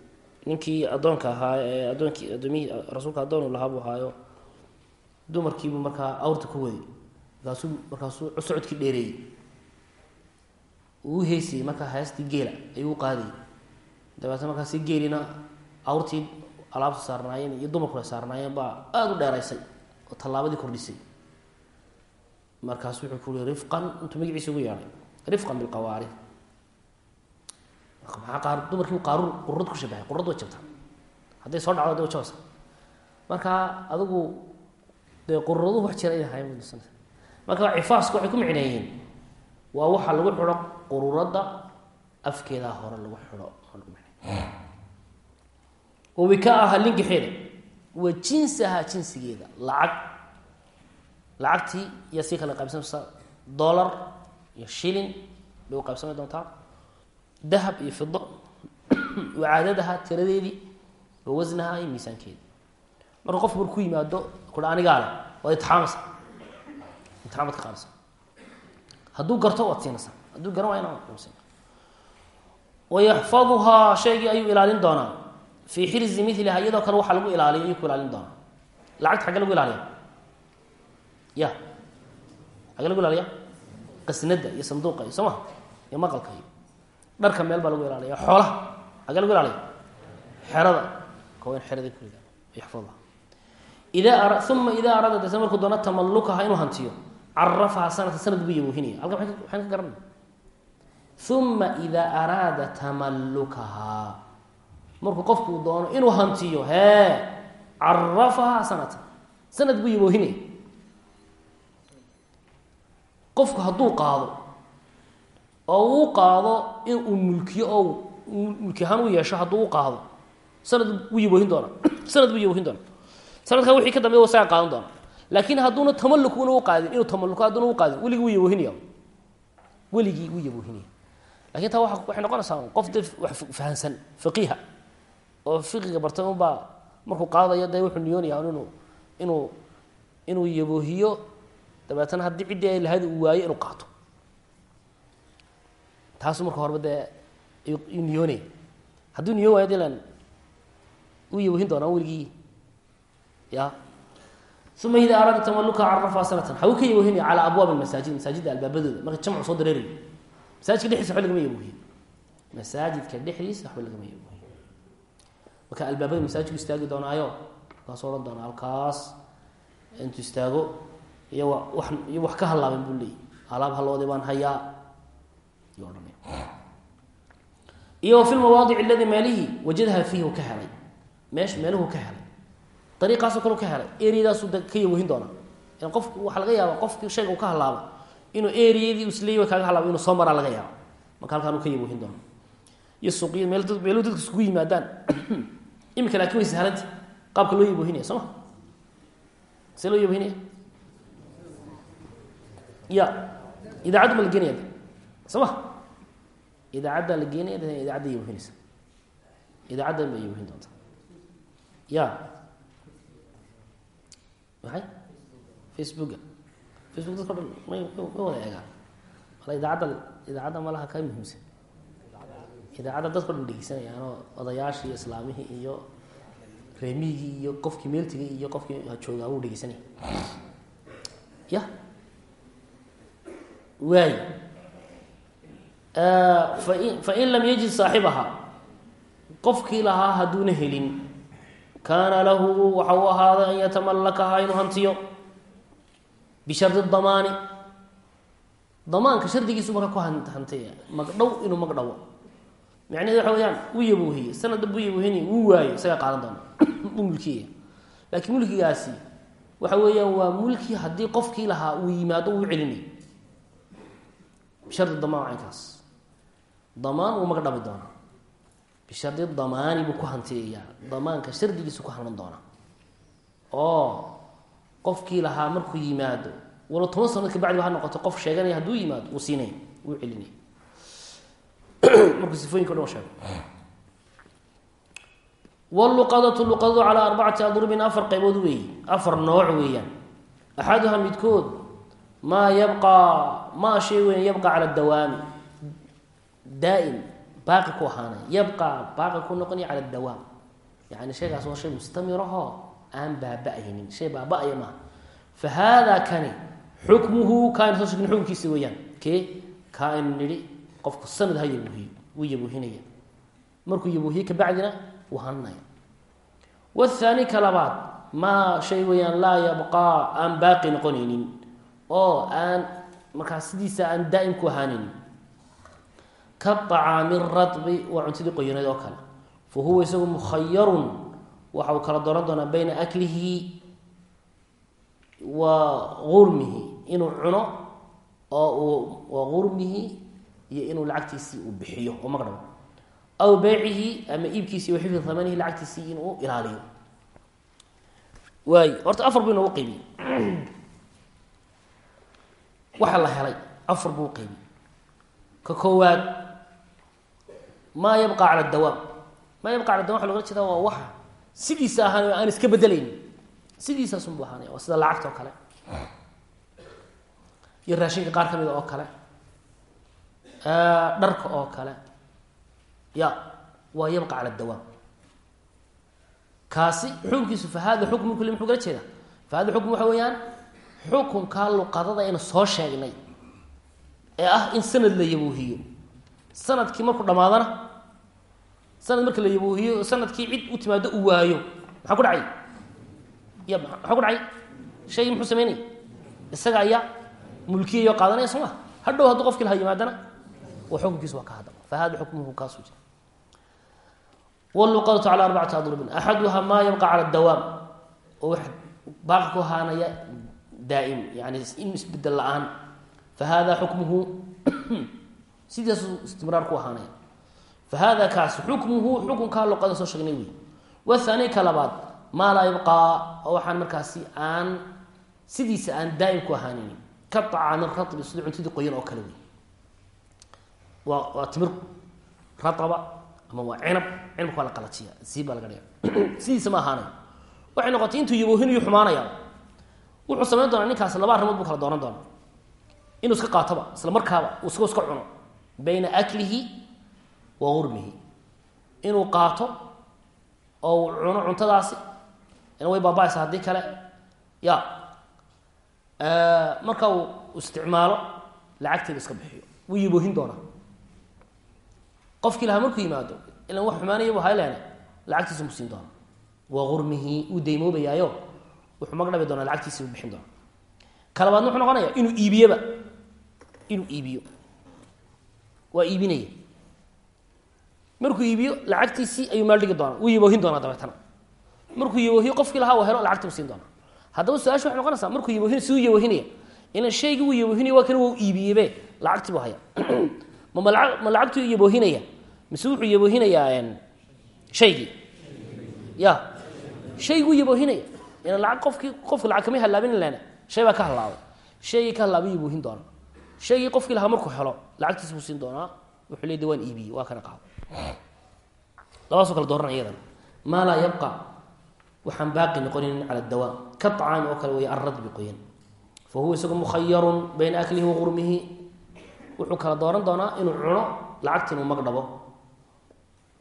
ninkii addoonka ahaa ee addoonkii addoomihii rasuulka addoonu lahaa buu ahaayo dumarkiibuu markaa awrta ku waday markaasuu markaasuu socodkii dheereeyey. Uu heysayey markaa heestii geela ayuu qaadayay dabeetna markaasi geelina awrtii alaabta saarnaayeen iyo dumarku ay saarnaayeen baa aada u dheeraysay tallaabadii kordhisay. Markaasu wuxuu ku ui rifqan intuu magaciisa ugu yeedhay rifqan bilqawaari maxaa qaar dumarkii qaarur qururad ku shabahay qururad way jabtaa hadday soo dhacdo de jabasa marka adigu dee qururaduhu wax jira inay hayan marka cifaaska waxay ku micneeyeen. Waa waxa lagu xidho qururadda afkeedaa hore lagu xidho. Wawikaaha lingaxeeda wa jinsaha jinsigeeda. Lacag. Lacagtii iyo sii kala qaybsamaysa dollar iyo shilin bay u qaybsami doontaa dahab iyo fido wacaadadaha tiradeedii wa wasnaha iyo miisaankeeda. Marka qofku marku yimaado kua anigaa waad itixaamaysa imtixaan baad ka qaadaysa. Hadduu garto waad siinaysaa hadduu garan waayna sin wayaxfaduhaa shaygii ayuu ilaalin doonaa fii xirzi miliha iyadoo kale waxaa lagu ilaaliyo ayuu ku ilaalin doonaa lacagta xagge lagu ilaaliya ya. Xagge lagu ilaaliya qasnada iyo sanduuqa iyo soo iyo maqalka iyo dharka meel baa lagu ilaaliya xoolaha xagge lagu ilaaliya xerada kawa in xerada ku ila yaxfaduha idaa uma idaa araada dase markuu doono tamalukaha inuu hantiyo carafaha sanadka sanad buu yaboohinaya halkan waxaan ka garanay. Uma idaa araada tamalukahaa markuu qofku doono inuu hantiyo hee carafahaa sanata sanad buu yaboohinaya qofku hadduu qaado oo uu qaado in uu mulkiyo oo mulki ahaan yeesho hadduu qaado sanad wuu yaboohin doonaa. Sanad buu yaboohin doonaa. Sanadkaa wixii ka dambeya wasaga qaadan doona laakiin hadduuna tamaluk una u qaadin inuu tamaluko hadduuna u qaadin weligii wuu yaboohinaya weligii wuu yaboohinaya laakiin taa waxay noqonaysaa qof dee wax fahansan faqiiha oo fiqiga bartay unbaa markuu qaadayo dee wuxuu niyoonaya inuu inuu inuu yaboohiyo dabeetana haddii ciddii ay lahayd uu waayo inuu qaato. Taasu marka horeba dee ayuu niyoonaya hadduu niyoon waayo de uu yaboohin doonaa weligii ya. Uma ida araada tamaluka carafa sanatan. Xagu ka yaboohinaya calaa abwaab masaajid masaajidda albaabadooda. Marka jamcu soo dareerayo masaajidka dhexdiisa waba lagama yaboohiyo masaajidka dhexdiisa waxba lagama yaboohiyo marka albaabada masaajidku istaagi doonaayo markaasuu odhan doonaa halkaas intuu istaago iyo wax wax ka hallaaben buu leeyay alaab hallooday baan hayaa iyo fi lmawaadic aladi meelihii wajadaha fiihi u ka helay. Meesh meeluhu ka helay. Dariiqaasoo kale u ka helay. Eryadaasuu ka yaboohin doonaa. Qofku waxaa laga yaaba qofkii shayga uu ka hallaabo inuu eriyadii isleey kaaga halaabo inuu soo maraa laga yaabo. Marka halkaan ka yaboohin doono iyo suuqya meel dad meelu dadka isugu yimaadaan imika laakin way sahlanta qaabka loo yaboohinaya soo ma? See loo yaboohinaya ya idaacaddu ma la geenaya soo ma? Idaacaddaa la geenaya idaacadda yaboohinaysa idaacaddan bay yaboohin doontaa. Ya. Maxay? Facebooka facebook dadka o dhan may ma wada eegaan mala idaacadda idaacadda malaha ka muhiimsan idaacadda dadka o dhan dhegeysanayaanoo odayaashii islaamihii iyo reemihigii iyo qofkii meeltigay iyo qofkii joogaa wuu dhegeysanaya ya. Waay. Fain lam yajid saaxibaha qofkii lahaa hadduuna helin. Kaana lahu waxa u ahaaday an yatamallakahaa inuu hantiyo. Bishardi damaani damaanka shardigiisu marka ku hantaya magdhow inuu magdhawo macnaheed waxa weyaan wuu yaboohiye sanadda buu yaboohinay wuu waayo isagaa qaadan doona. (coughs) U laakiin mulkigaasi waxa weeyaan waa mulki haddii qofkii lahaa uu yimaado uu celinay bishardi damaan caynkaas damaan wuu magdhabi doonaa. Bishardi damaani buu ku hantiyayaa damaanka shardigiisu ku hanan doonaa. Oo qofkii lahaa markuu yimaado walo toban sanad kabacdi ha noqoto qof sheeganaya hadduu yimaado wuu siinaya wuu celinaya (clears throat) markuu sifooyinka o dhan sheego wluqadatu luqadadu calaa arbacati adrubin afar qaybood weeye afar nooc weeyaan. Axaduha midkood maa yabqaa maa shay weyn yabqa cala dawaami. Daa'im baaqi ku ahaanay. Yabqa baaqi ku noqonaya cala dawaam. Yani shaygaas waa shay mustamirahoo aan baaba-aynin. Shay baaba-aya maaha. Fa haadaa kani xukmuhu sugin xukunkiisa weeyaan. Kee? Kaa aynu nidhi qofku sanad ha yabuuhiyo wuu yabuuhinaya. Markuu yabuuhiye kabacdina wuu hananaya. Wathaani ka labaad maa shay weeyaan laa yabqaa aan baaqi noqonaynin. Oo aan markaa sidiisa aan daa'im ku ahaanaynin. Ka acaami radbi waa cuntadii qoyaneed oo kale. Fa huwa isagu mukhayarun waxa uu kala dooran doonaa bayna aklihi wa gurmihi. Inuu cuno oo uu wa gurmihi iyo inuu lacagtiisii uu bixiyo oo magdhabo aw beycihi ama iibkiisi wa xifdi thamanihi lacagtiisii inuu ilaaliyo. Waay horta afar buu inoogu qeybiyey waxaa la helay afar buu qeybiyey ka koowaad maa yabqa cala dawaam. Maa yabqa cala dawam waxa logala jeeda waa waxa sidiisa ahaan aan iska bedelaynin sidiisaasunbu ahaanaya waa sida lacagta kale. Iyo raashinka qaar ka mida oo kale dharka oo kale. Ya waa yabqa cala dawaam kaasi xukunkiisu fa hada xukmu kuli muxuu kala jeeda fa hada xukmu waxa weeyaan xukunkaa luqadada aynu soo sheegnay ee ah in sanad la yabuuhiyo. Sanadkii markuu dhamaadana sanad marka la yabuuhiyo sannadkii cid u timaado u waayo. Maxaa ku dhacay? Ya maxaa ku dhacay? Shaygii muxuu sameynaya? Isaga ayaa mulkiyayo qaadanaya soo ma? Hadhow hadduu qofkii laha yimaadana wa xukunkiisu waa ka hadda fa hada xukmuhu kaasuu jira wluqadatu cala arbacati adrubin axaduha maa yabqa cala dawaam oo wax baaqi ku ahaanaya daa'im yani in isbeddel la'aan fa hada xukmuhu sidaasuu istimraar ku ahaanaya fa hada kaas xukmuhu xukunkaa luqada soo sheegnay wey wathani ka labaad maa laa yabqaa oo waxaan markaasi aan sidiisa aan daa'im waa waa timir rataba ama waa cinab. Cinabka waa la qalajiya sii baa laga dhiga (clears throat) sidiisa ma ahaanayo waxay noqotay intuu yaboohinayu xumaanaya. Wuxuu samayn doonaa ninkaas laba arrimood buu kala dooran doonaa. Inuu iska qaatoba isla markaaba uu isagoo iska cuno. Bayna aklihi wa gurmihi inuu qaato oo uu cuno cuntadaasi ina way baaba-aysa haddii kale. Ya marka uu isticmaalo lacagteeda iska bixiyo. Wuu yaboohin doonaa qofkii lahaa markuu yimaado ilan wax xumaanaya bu hayleene lacagtiisa mu siin doona waa gurmihii uu daymoobayaayo wuxuu magdhabi doonaa lacagtiisi u bixin doona ka labaadna wuxuu noqonaya inuu iibiyeba inuu iibiyo. Waa iibinaya. Markuu iibiyo lacagtiisii ayuu meel dhigi doonaa wuu yaboohin doonaa dabeetana. Markuu yaboohiyo qofkii lahaa helo lacagti u siin doonaa. Haddaba su'aasha waxay noqonaysaa markuu yaboohin siduu yaboohinaya ilan shaygii wuu yaboohinaya waa kana wau iibiyebe lacagtii buu haya (clears throat) ma ma yaboohinaya mise wuxuu yaboohinayaa shaygii. Ya shayguu yaboohinaya ina lacag qofkii qofka lacag kama hallaabin lena shay baa ka hallaabay shaygii ka hallaabay yaboohin doona shaygii qofkii lahaa markuu helo lacagtiis buu siin doonaa. Wuxuu leey de waan iibiyey waa kana qaado. Labaaso kale dooranay iyadana maa laa yabqa waxaan baaqi noqonaynin cala dawaam ka acaami oo kale weya alradbi qoyan. Fa huwa isagu mukhayarun wuxuu kala dooran doonaa inuu cuno lacagta inuu magdhabo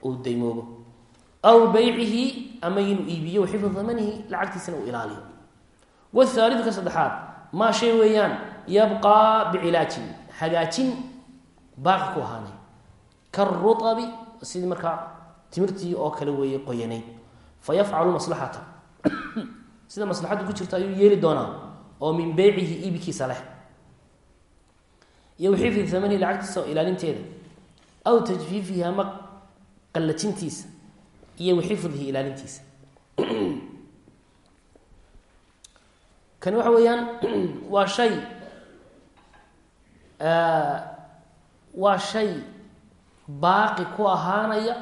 uu daymoobo aw beycihi ama inuu iibiyo waxifdu damanihi lacagtiisana uu ilaaliyo. Wthaalidu ka saddexaad maa shay weeyaan yabqaa bicilaajin hagaajin baaqi ku ahaanay. Karuabi sidii markaa timirtii oo kale weeye qoyanayd fa maslaxata. Sida maslaxaddu ku jirto ayuu yeeli doonaa oo min beycihi iibkiisa leh iyo waxifdi amanihi lacagtiisa oo ilaalinteeda. Aw tajfiifihi ama qallajintiisa iyo waxifdihi ilaalintiisa. Kani waxa weeyaan waa shay waa shay baaqi ku ahaanaya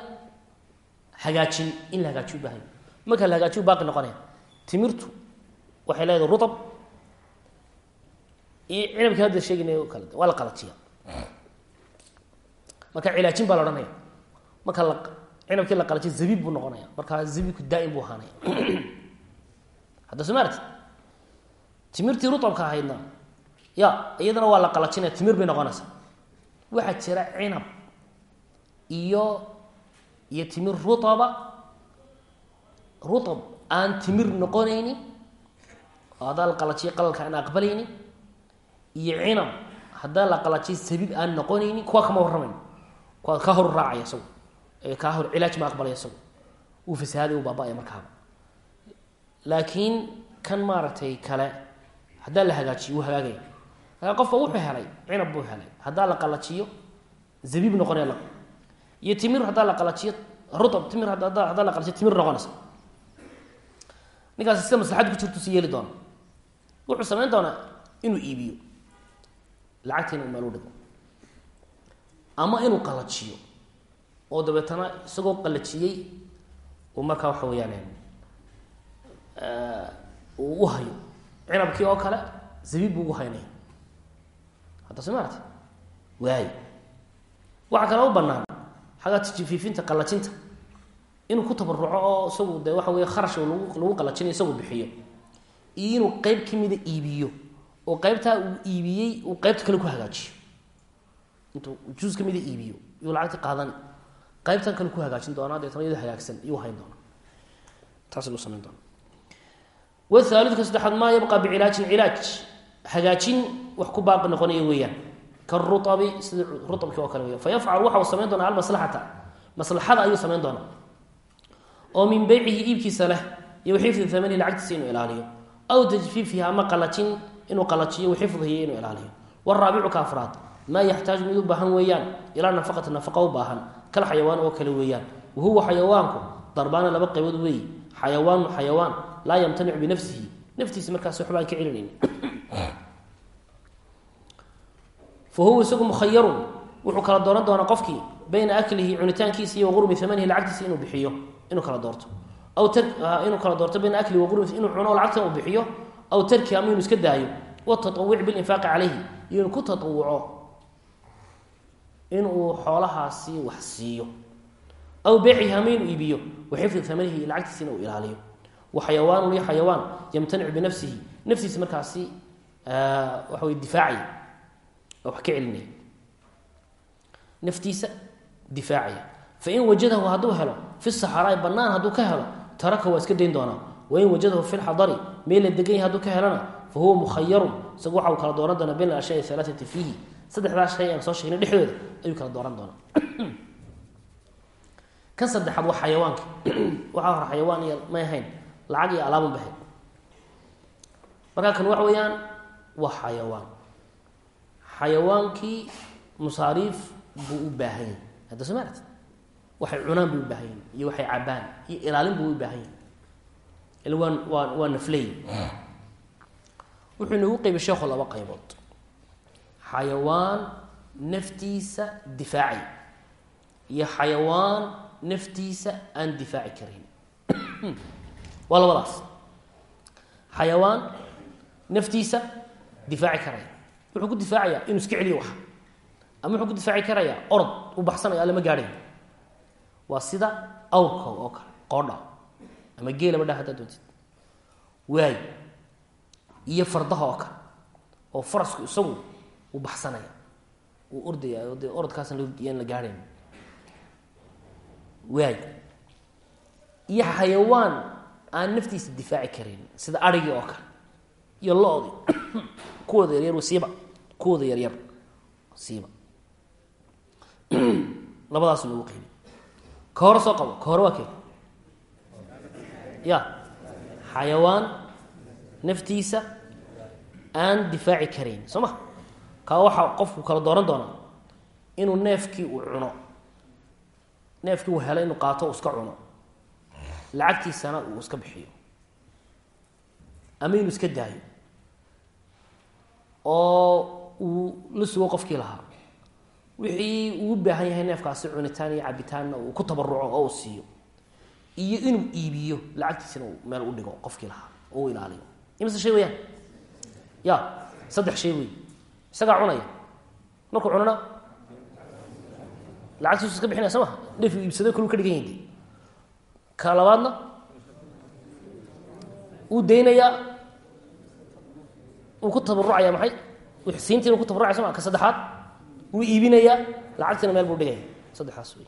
hagaajin in la hagaajiyo ubahanya marka la hagaajiyo baaqi noqonaya timirtu waxay leedahay rutab iyo cinabkii hadda sheeginay o kale. Waa la qalajiya marka cilaajin baa la odhanaya marka la cinabkii la qalajiya zabiib buu noqonaya markaa zabiibku daa'im buu ahaanaya hadda soo maarti timirtii rutabka ahaydna ya iyadana waa la qalajinaya timir bay noqonaysaa. Waxaa jira cinab iyo iyo timir ruaba ruab aan timir noqonaynin oo haddaa la aqbalaynin iyo cinab haddaa la qalajiyo sabiib aan noqonaynin kuwa kama warramayn kuwa kaa hor raacaya isagu. Ee kaa hor cilaaj ma aqbalaya isagu. Uu fasahaaday u baaba-aya markaaba. Laakiin kan maaragtay kale haddaa la hagaajiyo wuu hagaagaya markaa qofka wuxuu helay cinab buu helay. Haddaa la qalajiyo zabiib noqonaya la. Iyo timir haddaa la qalajiyo rutab timir haddaa haddaa la qalajiyo timir noqonaysa. Ninkaasi sida maslaxad ku jirtu si yeeli doona. Wuxuu samayn doonaa inuu iibiyo lacagtiina meel u dhigo. Ama inuu qalajiyo. Oo dabeetana isagoo qalajiyey uu markaa waxa weeyaan uu u hayo. Cinabkii oo kale zabiib buu ugu haynaya hadda soo maarata waayo. Waxaa kale u banaan xagga tijifiifinta qalajinta. Inuu ku tabaruco oo isagu de waxa wey kharash lagu qalajinayo isagu bixiyo. Iyo inuu qeyb kamida iibiyo oo qeybtaa uu iibiyey uu qeybta kale ku hagaajiyo. Intuu juus kamida iibiyo iyuu lacagti qaadan qeybtan kale ku hagaajin doonaa deetna iyadoo hagaagsan iyuu hayn doona taas lu samayn doona wthaalidka saddexaad maa yabqa bicilaajin cilaaj hagaajin wax ku baaqi noqonaya weeyaan. Karuabi sida ruabki oo kale weya fa yafcalu waxa uu samayn doonaa almaslaxata maslaxada ayuu samayn doonaa. Oo min beycihi iibkiisa leh iyo xifdi amanihi lacagtiisa inuu ilaaliyo. Aw tajfiifihi ama qalajin inuu qalajiyo waxifdihi inuu ilaaliyo. Waraabicu ka afraad maa yaxtaaju mid u baahan weeyaan ilaa nafaqati nafaqa u baahan kal xayawaan oo kale weeyaan. Wahuwa xayawaanku darbaana laba qaybood weeyi. Xayawaanu xayawaan laa yamtanicu binafsihi. Naftiisa markaas waxba ka celinayn fa isagu mukhayarun wuxuu kala dooran doonaa qofkii bayna aklihi cunitaankiisa iyo waqurbi amanihi lacagtiisa inuu bixiyo inuu kala doorto. Aw inuu kala doorto bayna aklihi waqurbi inuu cuno lacagtan uu bixiyo aw tarki ama inuu iska daayo watatawuc bilinfaaqi calayhi iyo inuu ku tatawuco inuu xoolahaasi wax siiyo. Aw beecihi ama inuu iibiyo waxifdi amanihi lacagtiisa inuu ilaaliyo. Waxayawaanu li xayawaan yamtanicu binafsihi naftiisa markaasi waxa wey difaacaya oo wax ka celinaya. Naftiisa difaacaya fain wajadahu hadduu helo fi saxaraai banaan hadduu ka helo taraka waa iska dayn doonaa wain wajadahu fi lxadari meel la degan yahy hadduu ka helana fa huwa mukhayarun isagu waxa uu kala dooran doonaa bayn alashaai alaaati fiihi. Saddexdaa shay aan soo sheegnay dhexdooda ayuu kala dooran doonaa. (clears throat) Kan saddexaad waa xayawaanka. (clears throat) Waxaa hore xayawaan iyo may ahayn lacag iyo alaabun bahay markaa kan waxa weeyaan waa xayawaan. Xayawaankii musaariif buu u baahan yahy hadda soo yahin iyo waxay iyo ilaalin buu u ila waa waa waa nafley wuxuu inagu qeybay sheekhu laba qaybood. Xayawaan naftiisa difaaci. Iyo xayawaan naftiisa aan difaaci karin. (clears throat) Waa labadaas. Xayawaan naftiisa difaaci karaya wuxuu ku difaacayaa inuu iska celiyo wax. Ama wuxuu ku difaaci karayaa orod u baxsanaya alama gaadhayo waa sida awrka oo kale qoodha ama geelaba dha haddaad doontid. Waay iyo fardaha oo kale oo farasku isagu uu baxsanaya uu ordaya dee orodkaasna yaan la gaadhayn waay iyo xayawaan aan naftiisa difaaci karin sida arigii oo kale iyo lo-di (coughs) kuwooda yaryar siiba kuwooda yaryar siiba (coughs) labadaas lagu qeybi ka hore soo qabo ka hore waa kee ya xayawaan naftiisa aan difaaci karayn soo ma? Kaa waxaa qofku kala dooran doonaa inuu neefkii uu cuno neefkii uu helay inuu qaato uu iska cuno lacagtiisana uu iska bixiyo ama inuu iska daayo oo uu la sugo qofkii lahaa wixii uu u baahan yahay neefkaasi cunitaan iyo cabitaanna uu ku tabaruco oo uu siiyo iyo inuu iibiyo lacagtiisana uu meel u dhigo qofkii lahaa u ilaaliyo. Imise shay weyaan ya saddex shay wey isagaa cunaya. Markuu cunana lacagtiisu iska bixinaya soo ma neef uu iibsado ka dhigan yahi ka labaadna uu daynayaa uu ku tabarucaya maxay? Siintiina ku tabarucaya soma ka saddexaad wuu iibinayaa lacagtiina meel buu dhigaya saddexdaas wey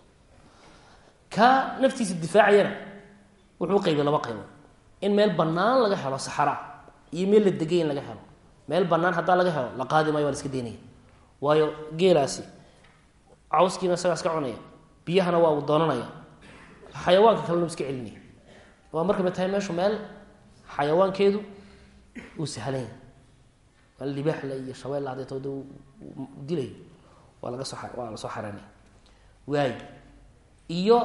ka naftiisa difaacayana wuxuu qaybay laba qaybood. In meel bannaan laga helo saxara iyo meel la degay in laga helo. Meel bannaan haddaa laga helo la qaadi maayo waa la iska daynaya. Waayo geelaasi cawskiina isagaa iska cunaya biyahana waa uu doonanaya. Xayawaanka kalena iska celinaya. Waa marka ma tahay meeshu meel xayawaankeedu uu sahlan yahay. Meel libaaxle iyo shabeelle hadday tooda dilayo waa laga soo waa la soo xareynaya waay iyo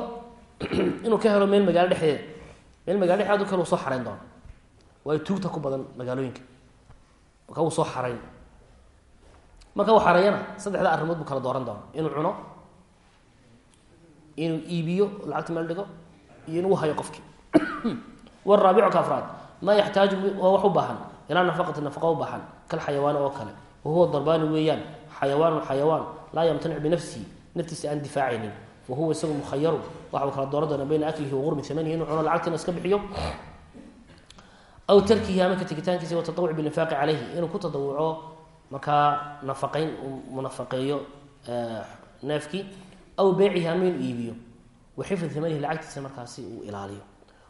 (clears throat) inuu ka helo meel magaalo dhexdeeda. Meel magalo dhexdeed kale uu soo xareyn doono. Waayo tuugta ku badan magaalooyinka. Marka uu soo xareyn marka uu xareeyana saddexda arrimood buu kala dooran doona inuu cuno inuu iibiyo lacagta meel dhigo iyo inuu hayo qofkii. (clears throat) Waraabicu ka afraad. Maa yaxtaaju waa wax u baahan. Ilaa nafaqati nafaqa u baahan. Kal xayawaani oo kale. Wahuwa darbaani weeyaan. Xayawaanun xayawaan. Laa yamtanic binafsihi. Naftiisa aan difaacaynin fa huwa isagu mukhayarun waxau kala dooran doona bayna aklihi wa gurmi amanihi inuu cuno lacagtiina iska bixiyo aw tarkihi ama ka tegitaankiisa wa tatawuc bilinfaaqi caleyhi inuu ku tadawuco markaa nafaqayn uu munafaqeeyo neefkii aw beycihi ama inuu iibiyo wa xifdi amanihi lacagtiisa markaasi uu ilaaliyo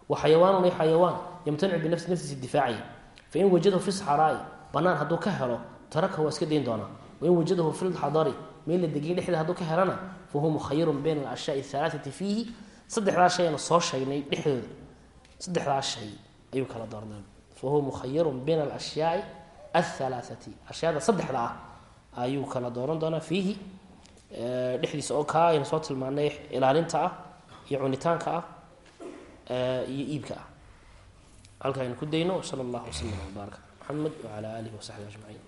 wa xayawaanun ay xayawaan yamtanicu binafsi naftiisa difaacaya fain wajadahu fi saxraai banaan hadduu ka helo taraka waa iska dayn doonaa wain wajadahu fi lxadari meel la degiye dhexdeeda hadduu ka helana fa huwa mukhayarun bayna alashyaai alaaati fiihi. Saddexdaa shay aynu soo sheegnay dhexdooda. Saddexdaa shay ayuu kala doornaa. Fa huwa mukhayarun bayna alashyaai alhalaaati ashyaada saddexda ah ayuu kala dooran doonaa fiihi. Dhexdiisa oo kaa aynu soo tilmaanay ilaalinta ah iyo cunitaanka ah iyo iibka ah. Halka aynu ku dayno sala allahu wasalam wbaaraka maxamed wacala aalihi wasaxbi ajmaciin